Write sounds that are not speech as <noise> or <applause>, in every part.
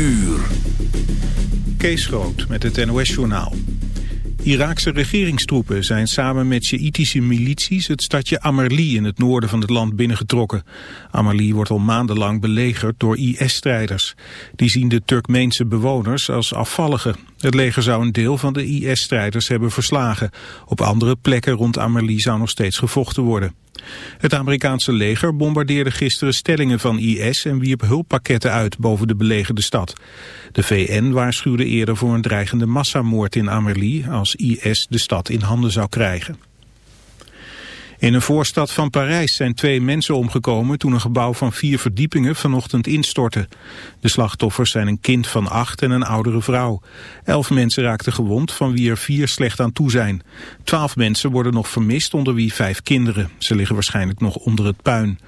uur. Kees met het NOS-journaal. Iraakse regeringstroepen zijn samen met Sjaïtische milities het stadje Amerli in het noorden van het land binnengetrokken. Amerli wordt al maandenlang belegerd door IS-strijders. Die zien de Turkmeense bewoners als afvalligen. Het leger zou een deel van de IS-strijders hebben verslagen. Op andere plekken rond Amerli zou nog steeds gevochten worden. Het Amerikaanse leger bombardeerde gisteren stellingen van IS en wierp hulppakketten uit boven de belegerde stad. De VN waarschuwde eerder voor een dreigende massamoord in Amerli als IS de stad in handen zou krijgen. In een voorstad van Parijs zijn twee mensen omgekomen toen een gebouw van vier verdiepingen vanochtend instortte. De slachtoffers zijn een kind van acht en een oudere vrouw. Elf mensen raakten gewond, van wie er vier slecht aan toe zijn. Twaalf mensen worden nog vermist, onder wie vijf kinderen. Ze liggen waarschijnlijk nog onder het puin.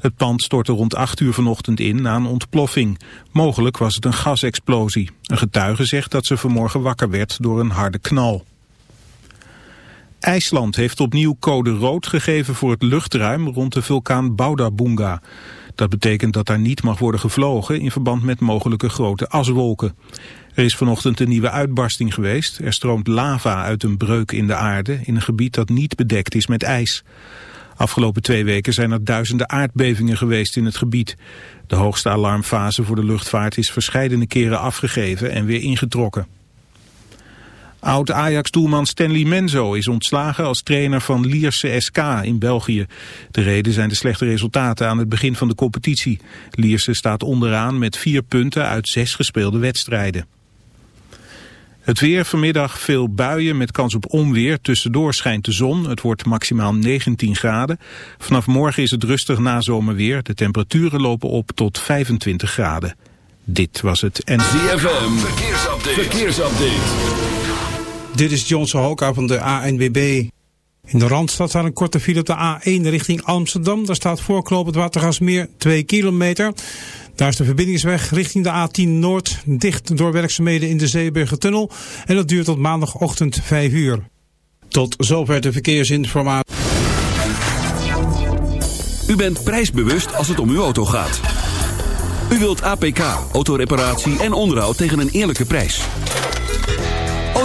Het pand stortte rond 8 uur vanochtend in na een ontploffing. Mogelijk was het een gasexplosie. Een getuige zegt dat ze vanmorgen wakker werd door een harde knal. IJsland heeft opnieuw code rood gegeven voor het luchtruim rond de vulkaan Baudabunga. Dat betekent dat daar niet mag worden gevlogen in verband met mogelijke grote aswolken. Er is vanochtend een nieuwe uitbarsting geweest. Er stroomt lava uit een breuk in de aarde in een gebied dat niet bedekt is met ijs. Afgelopen twee weken zijn er duizenden aardbevingen geweest in het gebied. De hoogste alarmfase voor de luchtvaart is verscheidene keren afgegeven en weer ingetrokken. Oud-Ajax-doelman Stanley Menzo is ontslagen als trainer van Lierse SK in België. De reden zijn de slechte resultaten aan het begin van de competitie. Lierse staat onderaan met vier punten uit zes gespeelde wedstrijden. Het weer vanmiddag veel buien met kans op onweer. Tussendoor schijnt de zon. Het wordt maximaal 19 graden. Vanaf morgen is het rustig na zomerweer. De temperaturen lopen op tot 25 graden. Dit was het. ZFM, verkeersupdate. verkeersupdate. Dit is Johnson Hoka van de ANWB. In de Randstad staat een korte file op de A1 richting Amsterdam. Daar staat voorklopend Watergasmeer 2 kilometer. Daar is de verbindingsweg richting de A10 Noord dicht door werkzaamheden in de Zeeburgertunnel. En dat duurt tot maandagochtend 5 uur. Tot zover de verkeersinformatie. U bent prijsbewust als het om uw auto gaat. U wilt APK, autoreparatie en onderhoud tegen een eerlijke prijs.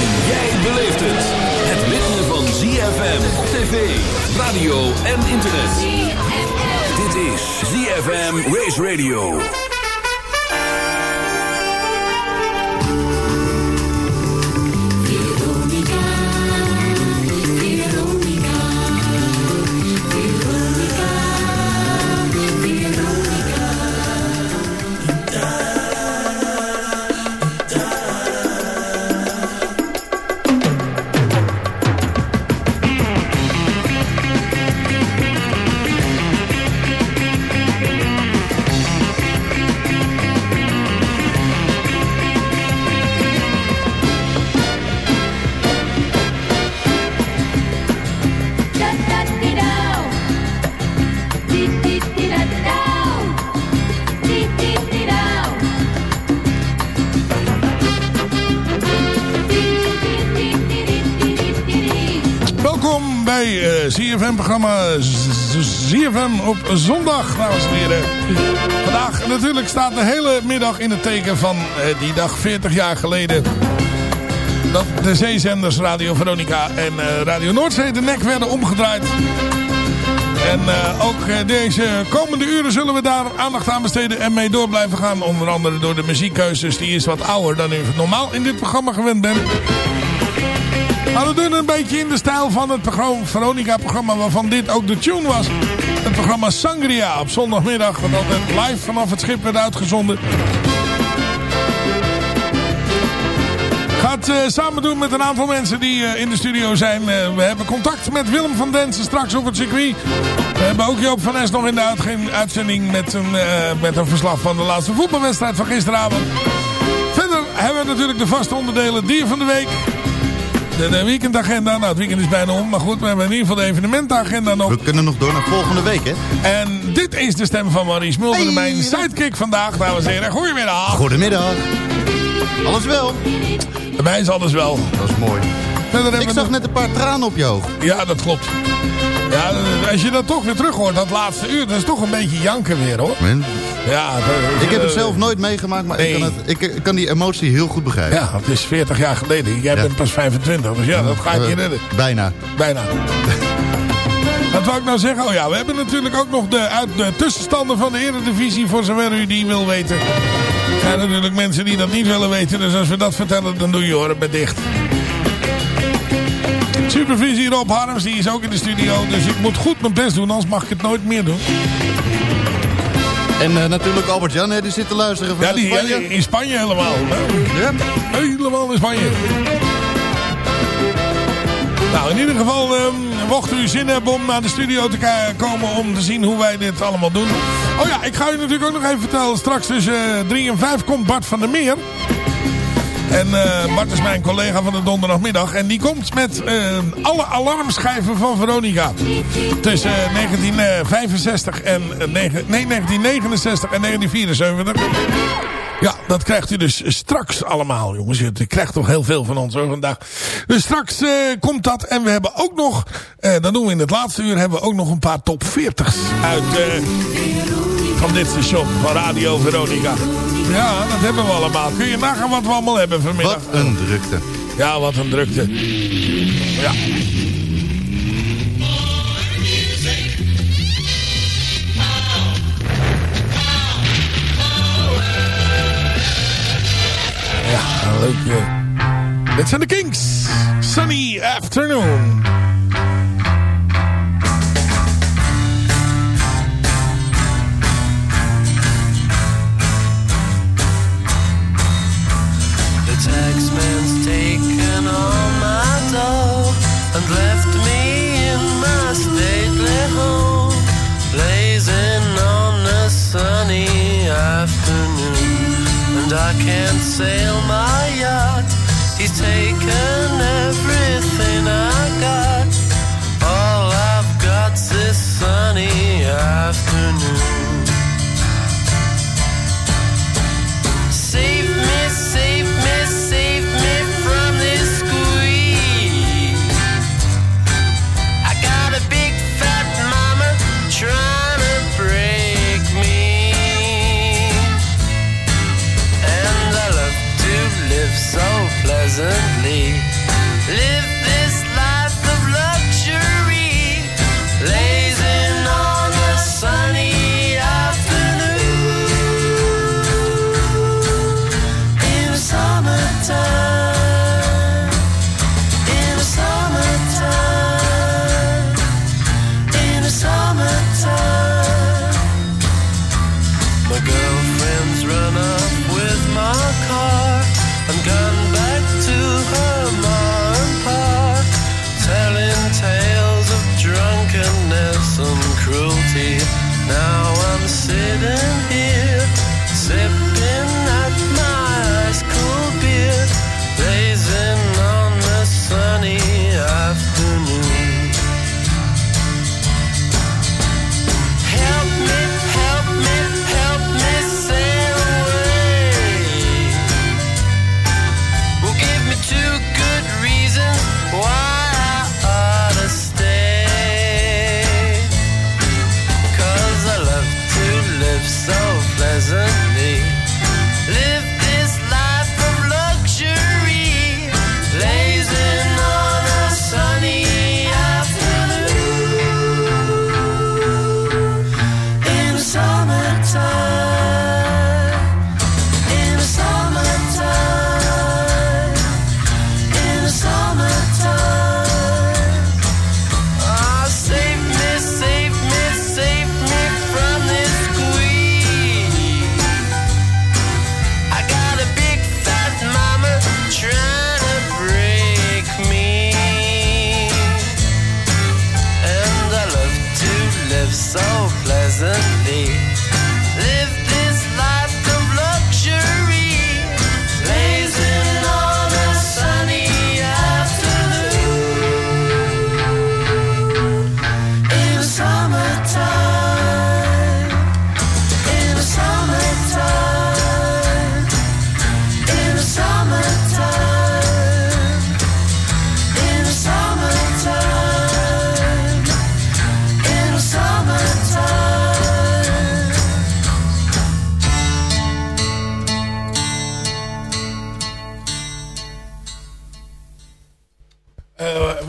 En jij beleeft het. Het ritme van ZFM tv, radio en internet. Dit is ZFM Race Radio. ZFM-programma ZFM op zondag, dames en heren. Vandaag natuurlijk staat de hele middag in het teken van uh, die dag 40 jaar geleden... dat de zeezenders Radio Veronica en uh, Radio Noordzee de nek werden omgedraaid. En uh, ook deze komende uren zullen we daar aandacht aan besteden en mee door blijven gaan. Onder andere door de muziekkeuzes. Die is wat ouder dan u normaal in dit programma gewend bent. Maar we doen een beetje in de stijl van het Veronica-programma waarvan dit ook de tune was. Het programma Sangria op zondagmiddag, wat altijd live vanaf het schip werd uitgezonden. Gaat uh, samen doen met een aantal mensen die uh, in de studio zijn. Uh, we hebben contact met Willem van Densen straks op het circuit. We hebben ook Joop van Es nog in de uitzending met een, met een verslag van de laatste voetbalwedstrijd van gisteravond. Verder hebben we natuurlijk de vaste onderdelen Dier van de Week. De, de, weekendagenda, nou het weekend is bijna om, maar goed, we hebben in ieder geval de evenementagenda nog. We kunnen nog door naar volgende week, hè? En dit is de stem van Maurice Mulder, hey. mijn sidekick vandaag, dames en heren. Goedemiddag. Goedemiddag. Alles wel? Bij mij is alles wel. Dat is mooi. Ik zag net een paar tranen op je oog. Ja, dat klopt. Ja, als je dat toch weer terug hoort, dat laatste uur, dat is toch een beetje janken weer, hoor. Man. Ja, ik heb het zelf nooit meegemaakt, maar nee. ik, kan het, ik, kan die emotie heel goed begrijpen. Ja, het is 40 jaar geleden. Jij ja. bent pas 25, dus ja, dat ga ik je redden. Bijna. Bijna. <laughs> Wat wou ik nou zeggen? Oh ja, we hebben natuurlijk ook nog de, uit de tussenstanden van de Eredivisie, voor zover u die wil weten. Er zijn natuurlijk mensen die dat niet willen weten, dus als we dat vertellen, dan doe je horen bij dicht. Supervisie Rob Harms, die is ook in de studio. Dus ik moet goed mijn best doen, anders mag ik het nooit meer doen. En uh, natuurlijk Albert-Jan, die zit te luisteren van ja, die, Spanje. Ja, in Spanje helemaal. Ja? Helemaal in Spanje. Nou, in ieder geval, um, mocht u zin hebben om naar de studio te komen om te zien hoe wij dit allemaal doen. Oh ja, ik ga u natuurlijk ook nog even vertellen. Straks tussen 3 en 5 komt Bart van der Meer. En uh, Bart is mijn collega van de donderdagmiddag. En die komt met uh, alle alarmschijven van Veronica. Tussen uh, 1965 en... nee, 1969 en 1974. Ja, dat krijgt u dus straks allemaal, jongens. U krijgt toch heel veel van ons hoor, vandaag. Dus straks komt dat. En we hebben ook nog, uh, dan doen we in het laatste uur, hebben we ook nog een paar top 40's uit van dit station, van Radio Veronica. Ja, dat hebben we allemaal. Kun je nagaan wat we allemaal hebben vanmiddag? Wat een drukte. Ja, wat een drukte. Ja. Ja, leuk. Uh. Dit zijn de Kings. Sunny Afternoon. And left me in my stately home, blazing on a sunny afternoon. And I can't sail my yacht, he's taken everything I got. All I've got's this sunny afternoon.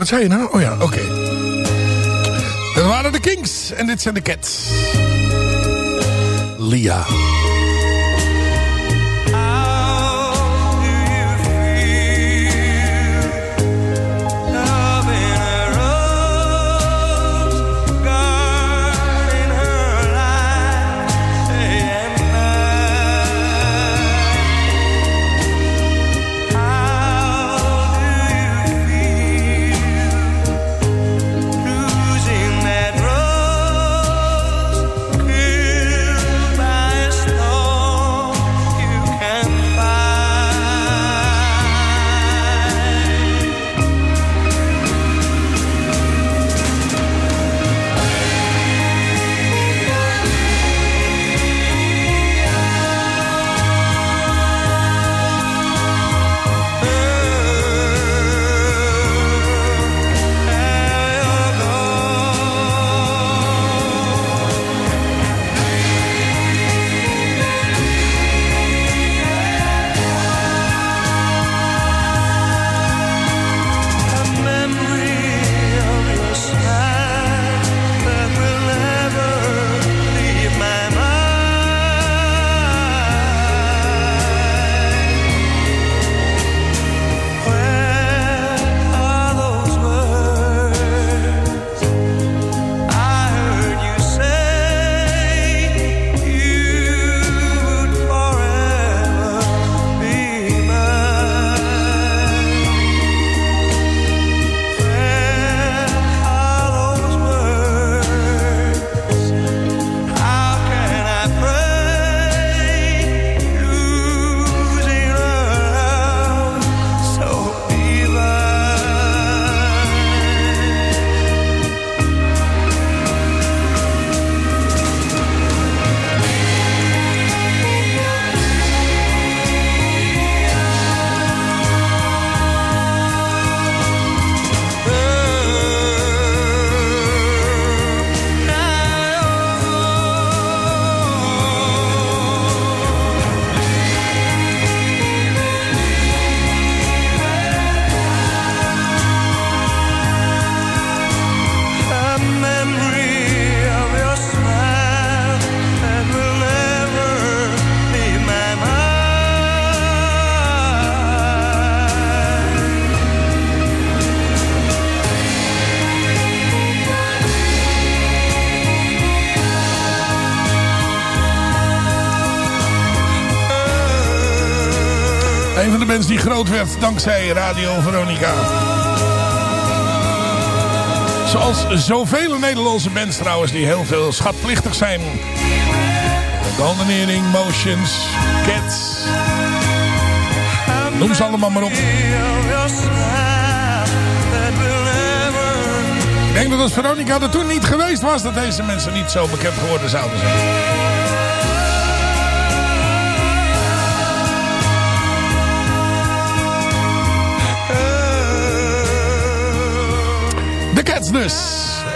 Wat zei je nou? Oh ja, oké. Dat waren de Kings en dit zijn de Cats. Lia. Groot werd dankzij Radio Veronica. Zoals zoveel Nederlandse bands trouwens die heel veel schatplichtig zijn. Golden Earring, Motions, Cats. Noem ze allemaal maar op. Ik denk dat als Veronica er toen niet geweest was... dat deze mensen niet zo bekend geworden zouden zijn. Dus.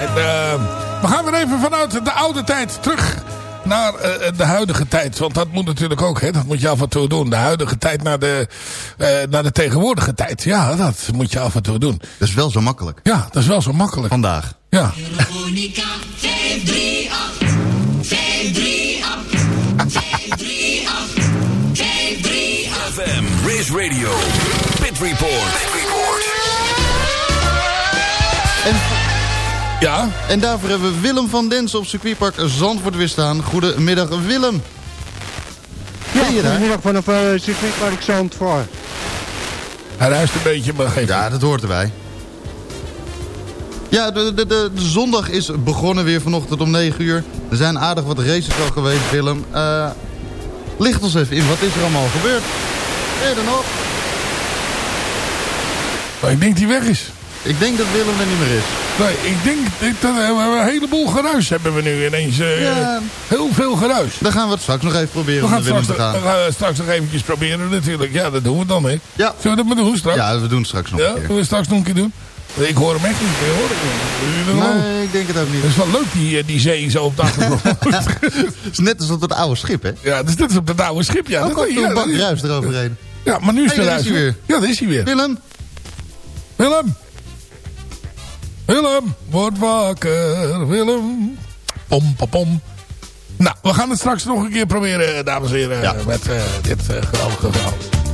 En, eh, we gaan weer even vanuit de oude tijd terug naar eh, de huidige tijd. Want dat moet natuurlijk ook, hè? dat moet je af en toe doen. De huidige tijd naar de, eh, naar de tegenwoordige tijd. Ja, dat moet je af en toe doen. Dat is wel zo makkelijk. Ja, dat is wel zo makkelijk. Vandaag. Ja. Veronica 538. 538. 538. 538. FM, Race Radio, Pit Report. Pit Report. Ja, en daarvoor hebben we Willem van Densen op circuitpark Zandvoort weer staan. Goedemiddag Willem. ben je daar? Goedemiddag vanaf uh, circuitpark Zandvoort. hij ruist een beetje, maar geef Ja, dat hoort erbij. Ja, de, de, de, de zondag is begonnen weer vanochtend om 9 uur. Er zijn aardig wat races al geweest, Willem. Eh licht ons even in, wat is er allemaal gebeurd? Ben je er nog? Maar ik denk die weg is. Ik denk dat Willem er niet meer is. Nee, ik denk dat we een heleboel geruis hebben we nu ineens. eh, Ja. Heel veel geruis. Dan gaan we het straks nog even proberen We om gaan, straks, te gaan. we gaan straks nog eventjes proberen natuurlijk. Ja, dat doen we dan, hè. Ja. Zullen we dat maar doen straks? Ja, we doen het straks nog Ja, een keer. Zullen we straks nog een keer doen? Ik hoor hem echt niet. Ik hoor hem niet. Dat? Nee, ik denk het ook niet. Dat is wel leuk, die, eh, die zee zo op de achtergrond. <laughs> Het is net als op dat oude schip, hè? ja, dat is net als op dat oude schip. Ja, Ook dat, komt een bak dat is- ruis eroverheen. ja, maar nu is Hey, de daar is ruis hij weer. Ja, daar is hij weer. Willem? Willem, Willem, word wakker, Willem. Pom, pom, pom. Nou, we gaan het straks nog een keer proberen, dames en heren. Met eh, dit uh, geweldige verhaal.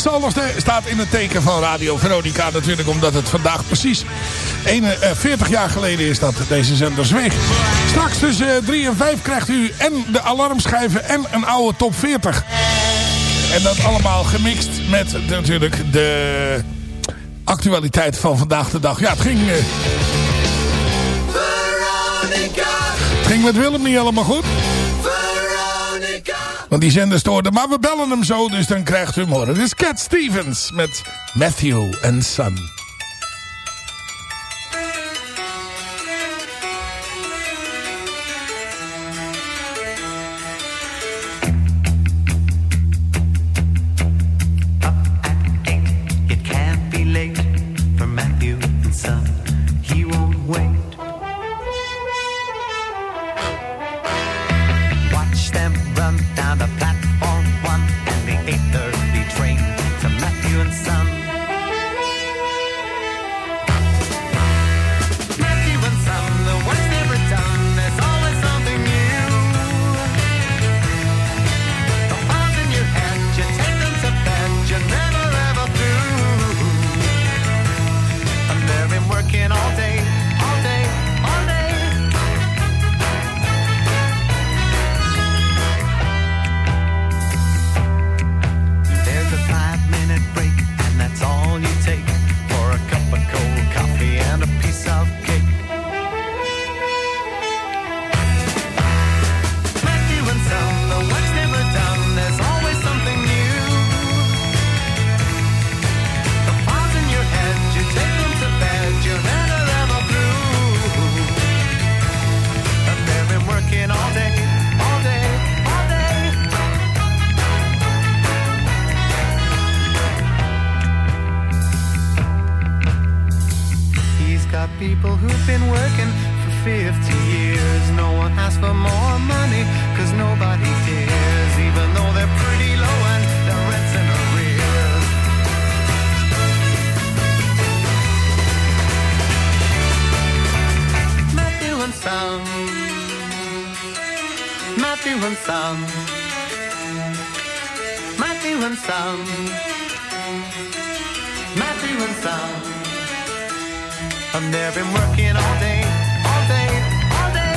vandaag staat in het teken van Radio Veronica natuurlijk. Omdat het vandaag precies 41 eh, jaar geleden is dat deze zender zweeg. Straks tussen eh, 3 en 5 krijgt u en de alarmschijven en een oude top 40. En dat allemaal gemixt met natuurlijk de actualiteit van vandaag de dag. Ja, het ging... Eh, het ging met Willem niet helemaal goed. Want die zender stoorde. Maar we bellen hem zo, dus dan krijgt u morgen. Dit is Cat Stevens met Matthew and Son. Been working for 50 years. No one asks for more money, cause nobody cares, even though they're pretty low and their rent's in arrears. Matthew and Son, Matthew and Son, Matthew and Son, And they've been working all day, all day, all day.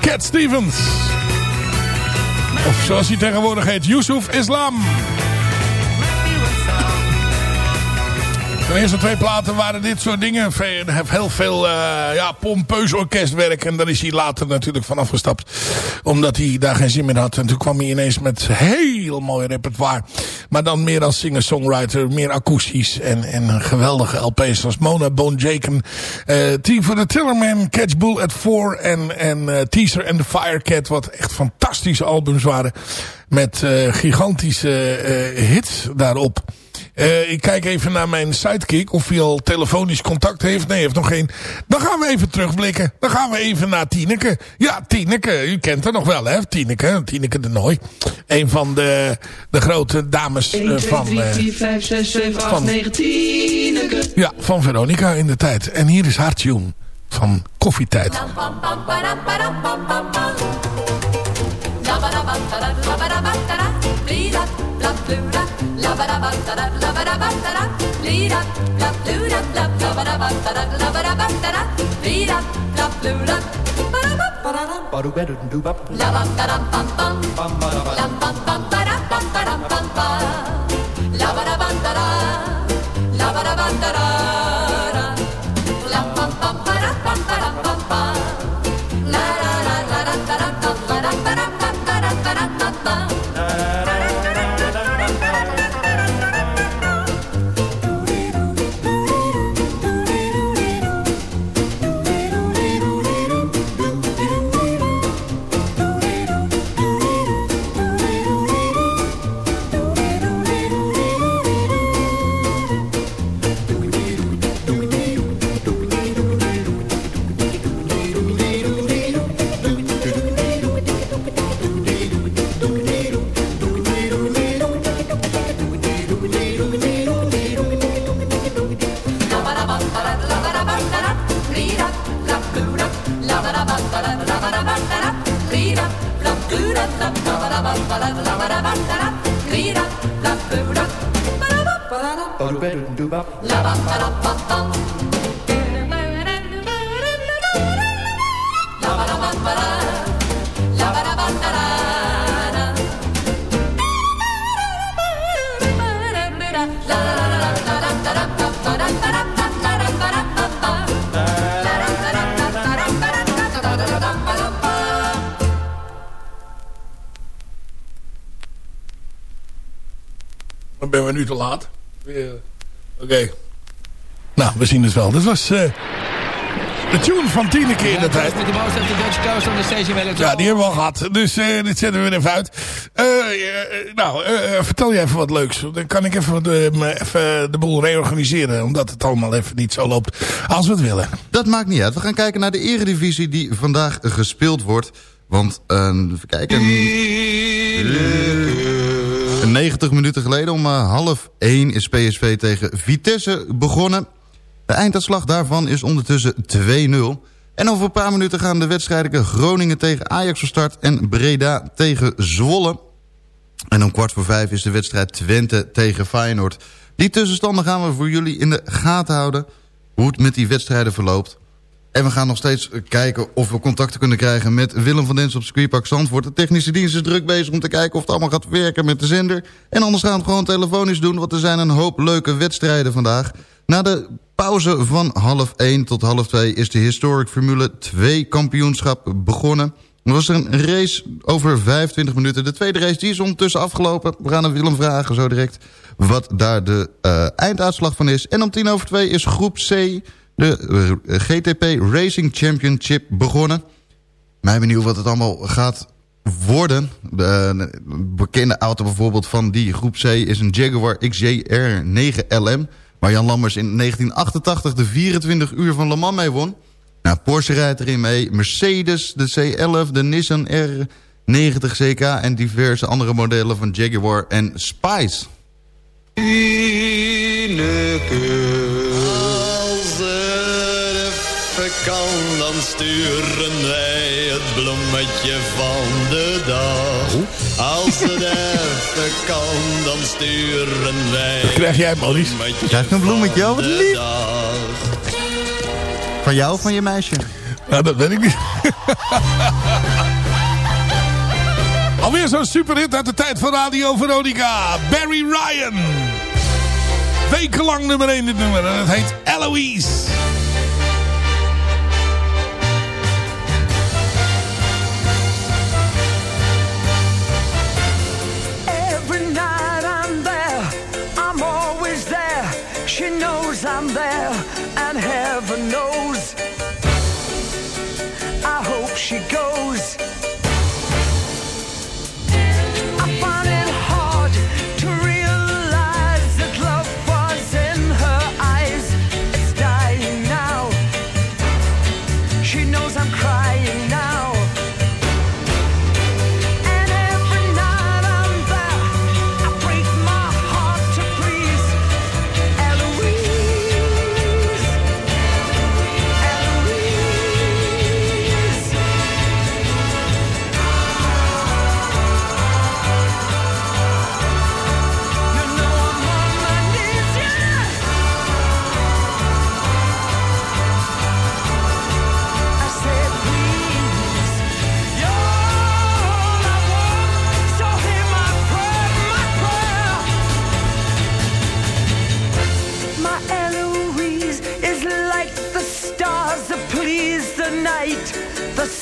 Cat Stevens. Of zoals hij tegenwoordig heet, Yusuf Islam. De eerste twee platen waren dit soort dingen. Heel veel eh, ja, pompeus orkestwerk. En daar is hij later natuurlijk van afgestapt. Omdat hij daar geen zin meer had. En toen kwam hij ineens met heel mooi repertoire. Maar dan meer als singer-songwriter. Meer akoestisch. En, en geweldige LP's als Mona Bone Jaken. eh Team for the Tillerman. Catch Bull at Four. En, en eh, Teaser and the Firecat. Wat echt fantastische albums waren. Met gigantische hits daarop. Eh, ik kijk even naar mijn sidekick of hij al telefonisch contact heeft. Nee, heeft nog geen. Dan gaan we even terugblikken. Dan gaan we even naar Tineke. Ja, Tineke, u kent haar nog wel hè, Tineke. Tineke de Nooi. Een van de, de grote dames eh, 1, 2, van... 3, eh, 4, 5, 6, 7, 8, van- 9, 10. ja, van Veronica in de tijd. En hier is haar tune van Koffietijd. Ba-do-ba-do-do-bop. La-bam-da-dam-bam-bam. Bam-ba-da-bam. Lam-bam-bam. Dan ben we nu te laat. Oké. Nou, we zien het wel. Dit was eh, de tune van Tineke in de tijd. Ja, die hebben we al gehad. Dus eh, dit zetten we er even uit. Eh, nou, vertel je even wat leuks. Dan kan ik even, de, me even de boel reorganiseren. Omdat het allemaal even niet zo loopt als we het willen. Dat maakt niet uit. We gaan kijken naar de eredivisie die vandaag gespeeld wordt. Want, eh, even kijken... Een 90 minuten geleden om eh, half 1 is PSV tegen Vitesse begonnen. De einduitslag daarvan is ondertussen 2-0. En over een paar minuten gaan de wedstrijden Groningen tegen Ajax van start... en Breda tegen Zwolle. En om kwart voor vijf is de wedstrijd Twente tegen Feyenoord. Die tussenstanden gaan we voor jullie in de gaten houden. Hoe het met die wedstrijden verloopt. En we gaan nog steeds kijken of we contacten kunnen krijgen met Willem van Dens op Squeepak Zandvoort. De technische dienst is druk bezig om te kijken of het allemaal gaat werken met de zender. En anders gaan we het gewoon telefonisch doen, want er zijn een hoop leuke wedstrijden vandaag. Na de pauze van half 1 tot half 2 is de Historic Formule 2 kampioenschap begonnen. Er was een race over 25 minuten. De tweede race die is ondertussen afgelopen. We gaan aan Willem vragen zo direct wat daar de eh, einduitslag van is. En om tien over twee is groep C de eh, GTP Racing Championship begonnen. Mij benieuwd wat het allemaal gaat worden. De bekende auto bijvoorbeeld van die groep C is een Jaguar XJR 9LM... waar Jan Lammers in 1988 de 24 uur van Le Mans mee won. Nou, Porsche rijdt erin mee, Mercedes, de C11, de Nissan R90 CK... en diverse andere modellen van Jaguar en Spice. Even kan, dan sturen wij het bloemetje van de dag. Als het even kan, dan sturen wij Dat krijg jij, Maurice. Krijg ik een bloemetje? Oh, wat de lief. dag. Van jou of van je meisje? Nou, dat weet ik niet. <laughs> Alweer zo'n superhit uit de tijd van Radio Veronica. Barry Ryan. Wekenlang nummer 1 dit nummer. En het heet Eloise.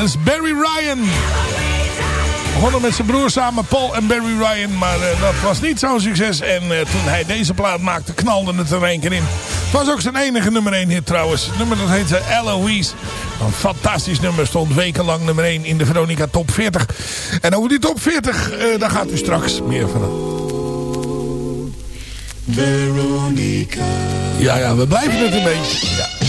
Dat is Barry Ryan. Begonnen met zijn broer samen, Paul en Barry Ryan. Maar eh, dat was niet zo'n succes. En eh, toen hij deze plaat maakte, knalde het er een keer in. Het was ook zijn enige nummer 1 hit trouwens. Het nummer dat heette Eloise. Een fantastisch nummer. Stond wekenlang nummer 1 in de Veronica Top 40. En over die Top 40, eh, daar gaat u straks meer van. Veronica. Ja, ja, we blijven het een beetje. Ja.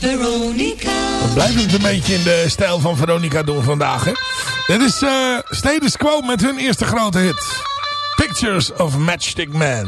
Veronica. We blijven het een beetje in de stijl van Veronica doen vandaag. Hè? Dit is eh Status Quo met hun eerste grote hit. Pictures of Matchstick Man.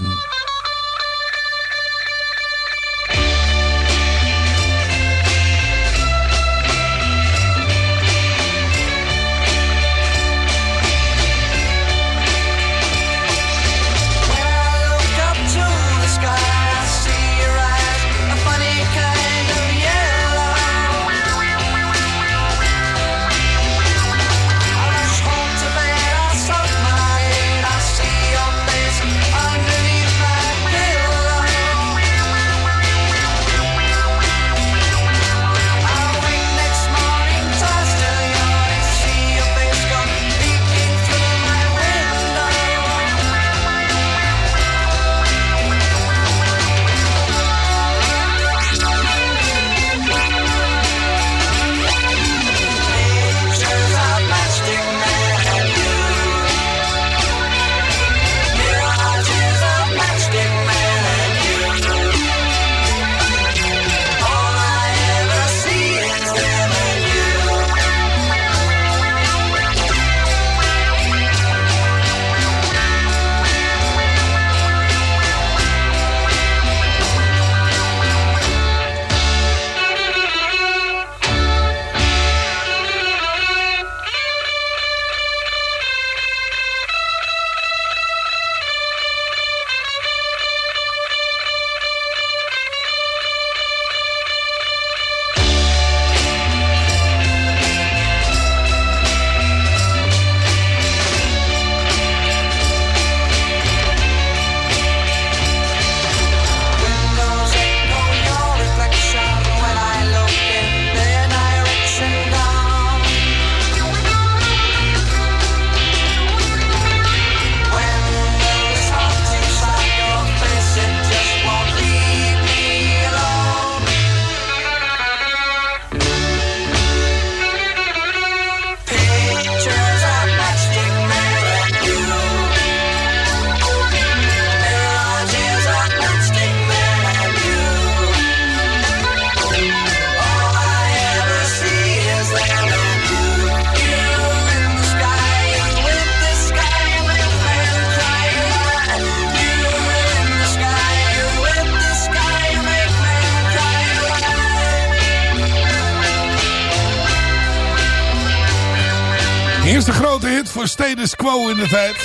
Quo in de tijd.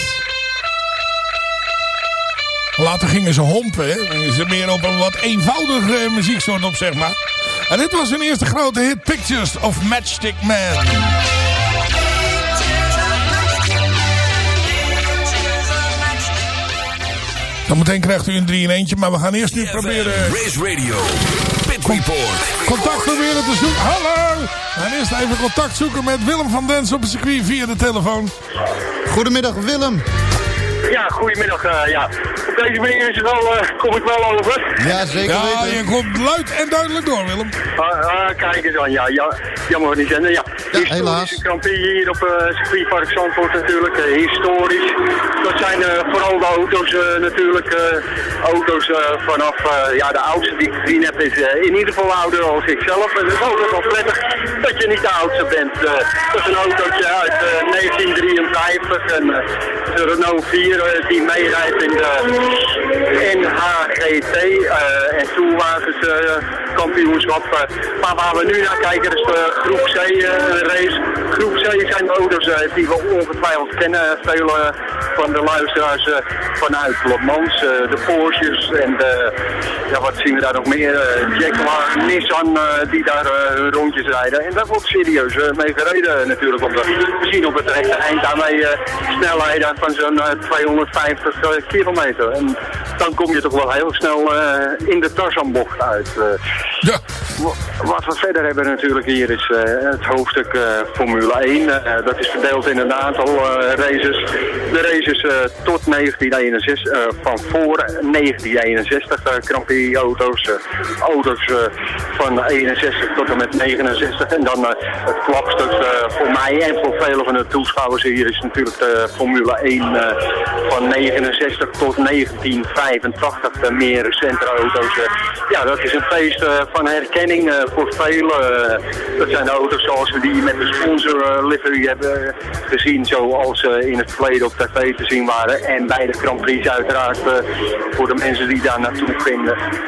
Later gingen ze hompen. Hè? Gingen ze meer op een wat eenvoudige muzieksoort op, zeg maar. En dit was hun eerste grote hit. Pictures of Matchstick Man. Zometeen krijgt u een 3 in eentje, maar we gaan eerst nu proberen... Race Radio, Report. Contact proberen te zoeken. Hallo! Gaan eerst even contact zoeken met Willem van Dens op het circuit via de telefoon. Goedemiddag Willem. Ja, goedemiddag. eh, ja. Op deze manier is het wel, eh, kom ik wel over. Ja, zeker Ja, weten. je komt luid en duidelijk door, Willem. Ah, ah, kijk eens aan, ja, ja, jammer van die zender. Ja, historische helaas. kampioen hier op eh circuitpark Zandvoort natuurlijk, eh, historisch. Dat zijn eh, vooral de auto's eh, natuurlijk, eh, auto's eh, vanaf, eh, ja, de oudste die ik gezien heb is in ieder geval ouder als ik zelf. En het is ook wel prettig dat je niet de oudste bent. Dat is een autootje uit eh, 1953 en eh, de Renault 4 die meerijdt in de NHGT eh, en toewagens kampioenschap. Eh, maar waar we nu naar kijken is de groep C eh, race. Groep C zijn auto's eh, die we ongetwijfeld kennen. Veel eh, van de luisteraars vanuit Le de Porsches en de, ja, wat zien we daar nog meer? Jaguar, Nissan die daar hun rondjes rijden. En daar wordt serieus mee gereden natuurlijk. De, we zien op het rechte eind daarmee snelheden van zo'n eh, 250 eh, kilometer. En dan kom je toch wel heel snel in de Tarzanbocht uit. Wa- Wat we verder hebben natuurlijk hier is eh, het hoofdstuk eh, Formule 1. Eh, dat is verdeeld in een aantal races. De races tot 1961, eh, van voor 1961 eh, Grand Prix auto's. auto's van 61 tot en met 69. En dan het klapstuk voor mij en voor vele van de toeschouwers hier is natuurlijk de Formule 1 eh, van 69 tot 1985. De meer recente auto's. ja, dat is een feest van herkenning eh, voor velen. Eh, dat zijn auto's zoals we die met de sponsor eh, livery hebben gezien. Zoals ze in het verleden op tv te zien waren. En bij de Grand Prix uiteraard eh, voor de mensen die daar naartoe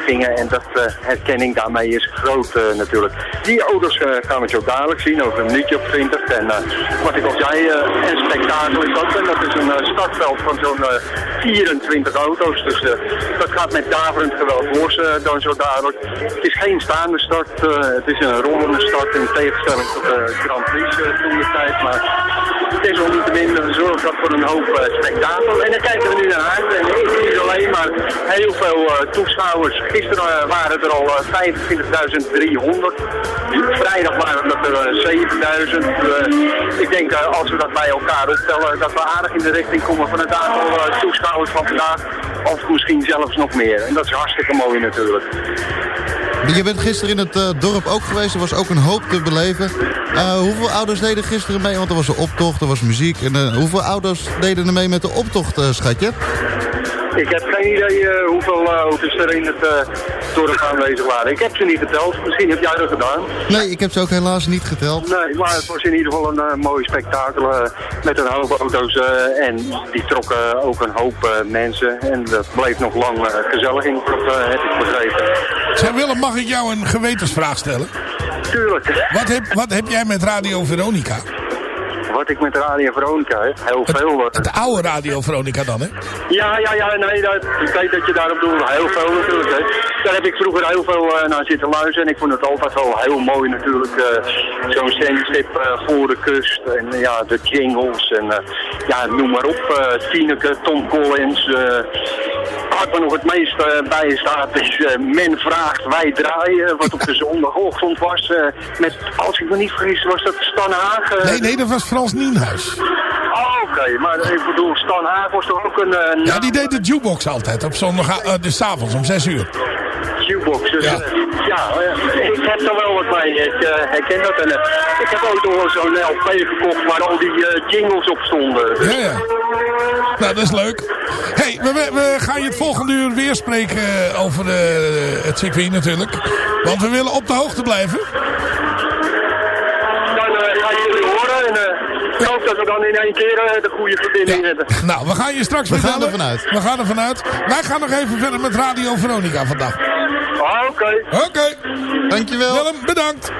gingen. En dat eh, herkenning daarmee is groot eh, natuurlijk. Die auto's eh, gaan we zo dadelijk zien, over een minuutje of 20. En eh, wat ik al zei, eh, een spektakel is dat. En dat is een eh, startveld van zo'n eh, 24 auto's. Dus eh, dat gaat met daverend geweld los eh, dan zo dadelijk. Het is geen staande start, eh, het is een rollende start in tegenstelling tot de Grand Prix eh, toen de tijd. Maar het is al niet minder zorgt dat voor een hoop eh, spektakel. En daar kijken we nu naar uit. En ik niet alleen, maar heel veel eh, toeschouwers. Gisteren eh, waren er al eh, 25.300. Vrijdag waren dat er eh, 7.000. Eh, ik denk eh, als we dat bij elkaar optellen, dat we aardig in de richting komen van het aantal eh, toeschouwers van vandaag. Of misschien zelfs nog meer. En dat is hartstikke mooi natuurlijk. Je bent gisteren in het eh, dorp ook geweest. Er was ook een hoop te beleven. Eh, hoeveel ouders deden gisteren mee? Want er was een optocht, er was muziek. En, eh, hoeveel ouders deden er mee met de optocht, schatje? Ik heb geen idee eh, hoeveel eh, auto's er in het eh, dorp aanwezig waren. Ik heb ze niet geteld. Misschien heb jij dat gedaan. Nee, ik heb ze ook helaas niet geteld. Nee, maar het was in ieder geval een mooi spektakel eh, met een hoop auto's. eh, en die trokken ook een hoop eh, mensen. En dat bleef nog lang gezellig in, dat eh, heb ik begrepen. Zeg Willem, mag ik jou een gewetensvraag stellen? Tuurlijk. Wat heb, wat heb jij met Radio Veronica? Wat ik met Radio Veronica heb, heel veel. eh, De oude Radio Veronica dan, hè? Ja, ja, ja, nee, dat, ik weet dat je daarop doet. Heel veel natuurlijk. Hè. Daar heb ik vroeger heel veel eh, naar zitten luisteren. En ik vond het altijd wel heel mooi natuurlijk. eh, Zo'n zendschip eh, voor de kust. En ja, de jingles. En ja, noem maar op. Tineke, Tom Collins. wat me nog het meest bij staat is Men Vraagt, Wij Draaien. Wat op de <laughs> zondagochtend was. met, als ik me niet vergis, was dat Stan Haag. eh, Nee, nee, dat was Frans Nienhuis. Oh, Oké, maar ik bedoel, Stan Haag was toch ook een... eh, Ja, die deed de jukebox altijd op zondag, uh, dus 's avonds om 6 uur. Q-box. Dus Ja. ja, ja eh, ik heb er wel wat mee. Ik eh, herken dat. En, eh, ik heb ook nog zo'n LP gekocht waar al die eh, jingles op stonden. Dus, Ja, ja. Nou, dat is leuk. hey, we, we, we gaan je het volgende uur weer spreken eh, over eh, het circuit natuurlijk. Want we willen op de hoogte blijven. Dat we dan in één keer eh, de goede verbinding hebben. Nou, we gaan je straks We gaan er vanuit. We gaan er vanuit. Wij gaan nog even verder met Radio Veronica vandaag. Ah, Oké. Oké. Dankjewel. Willem, bedankt.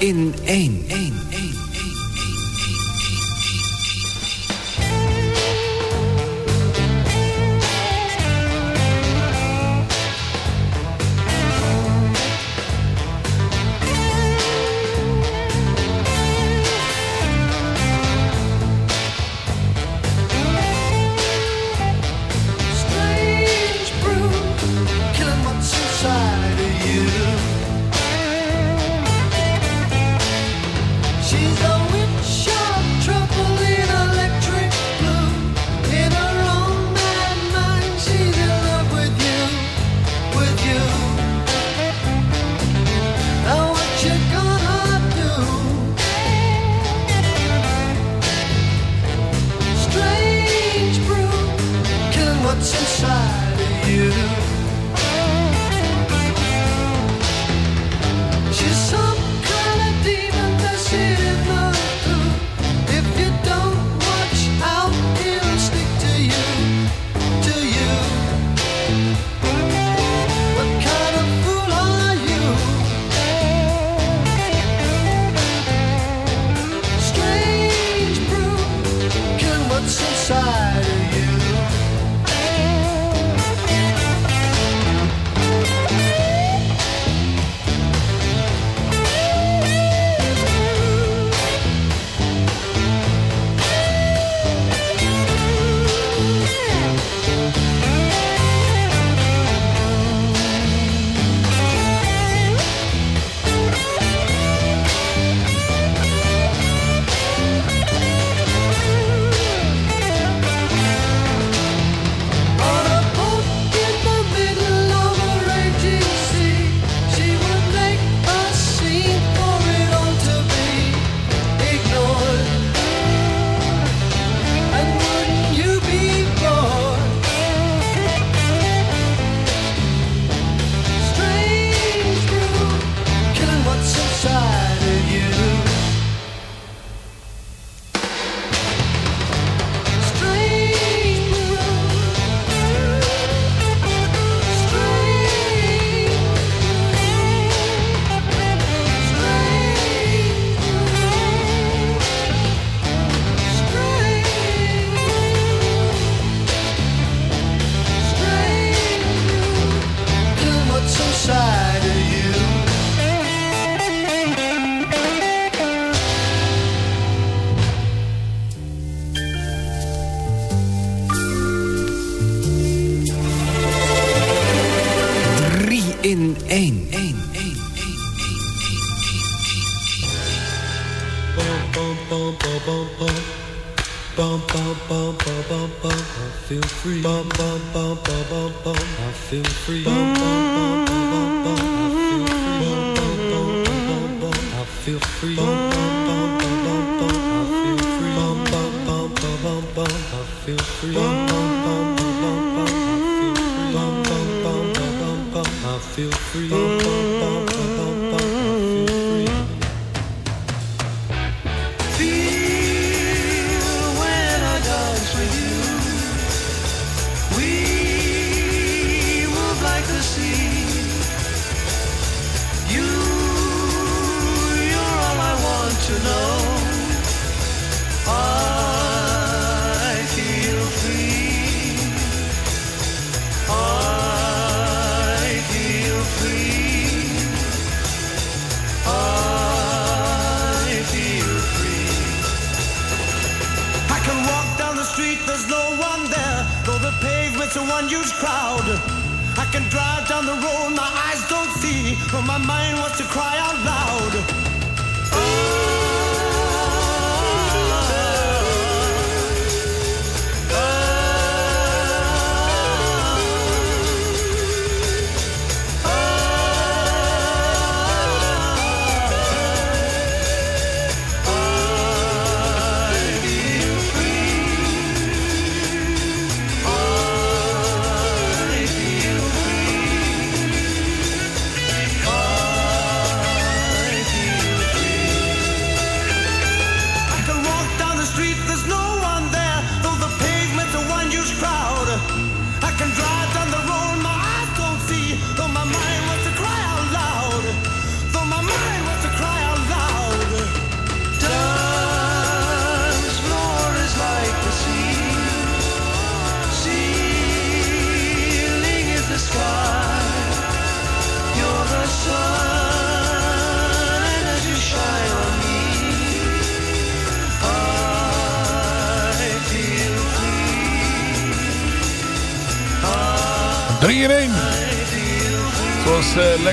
in één.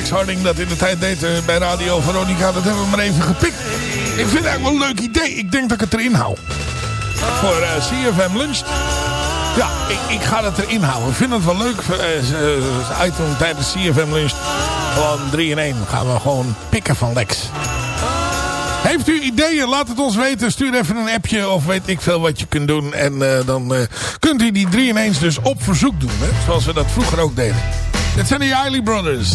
Lex Harding dat in de tijd deed eh, bij Radio Veronica. Dat hebben we maar even gepikt. Ik vind het eigenlijk wel een leuk idee. Ik denk dat ik het erin hou. Voor eh, CFM Lunch. Ja, ik, ik ga het erin houden. Ik vind het wel leuk. eh, item tijdens CFM Lunch. Gewoon 3 in 1. Gaan we gewoon pikken van Lex. Heeft u ideeën? Laat het ons weten. Stuur even een appje of weet ik veel wat je kunt doen. En dan kunt u die 3 in 1 dus op verzoek doen. Hè? Zoals we dat vroeger ook deden. Dit zijn de Eiley Brothers.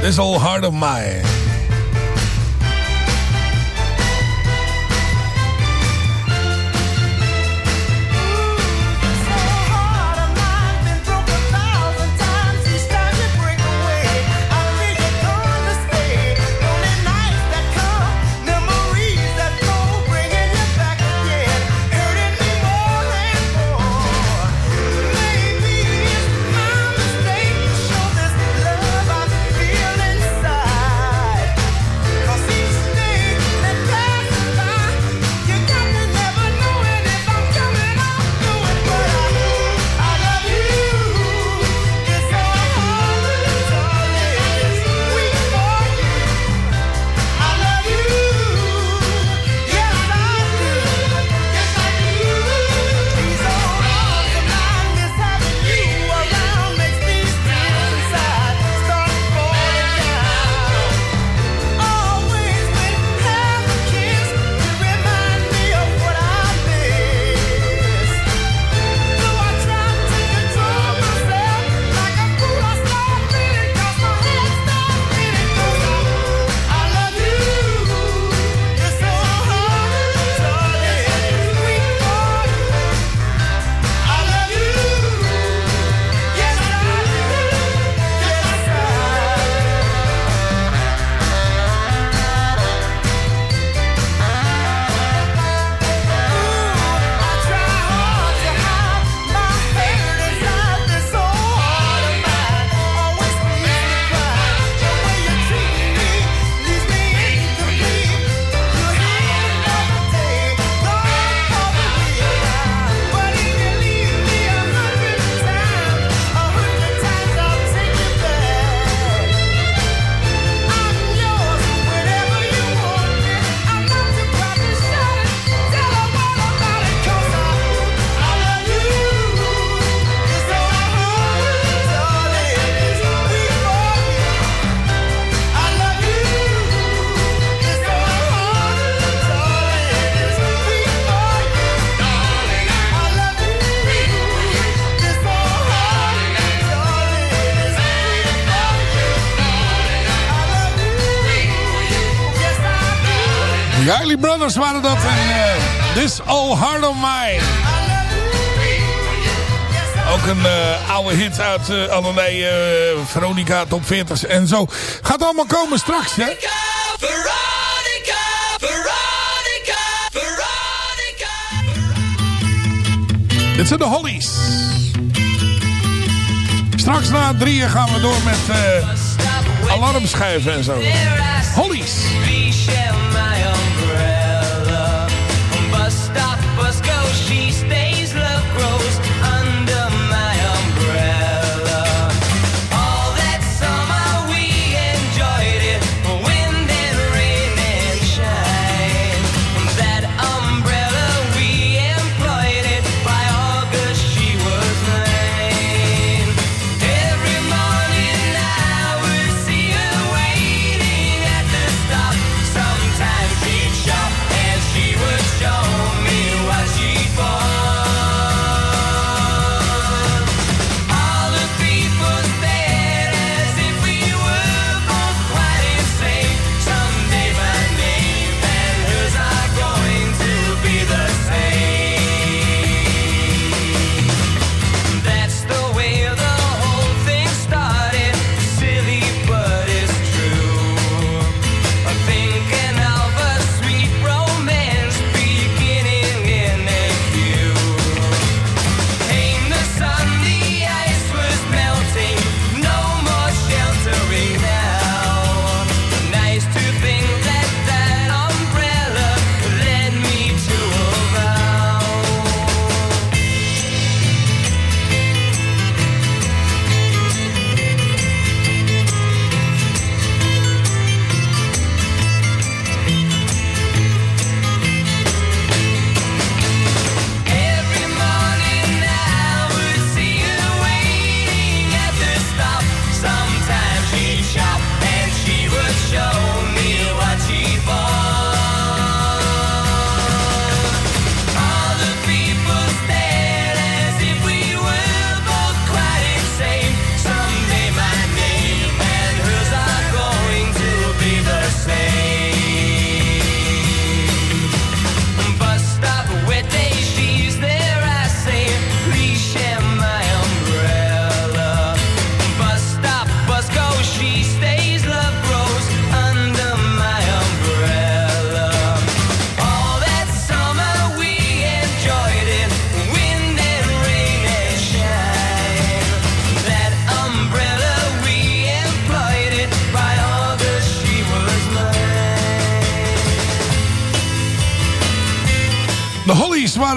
This Old Heart of Mine. Brothers waren dat. En eh, This All Heart of Mine. Ook een eh, oude hit uit eh, allerlei Veronica top 40's en zo. Gaat allemaal komen straks, hè? Dit zijn de Hollies. Straks na drieën gaan we door met eh alarmschuiven en zo. Hollies. she stays.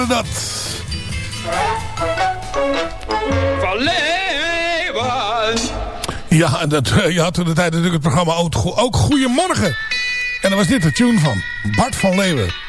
Dat. Van Leeuwen. Ja, dat, eh, je had toen de tijd natuurlijk het programma ook, ook Goedemorgen. En daar was dit de tune van. Bart van Leeuwen.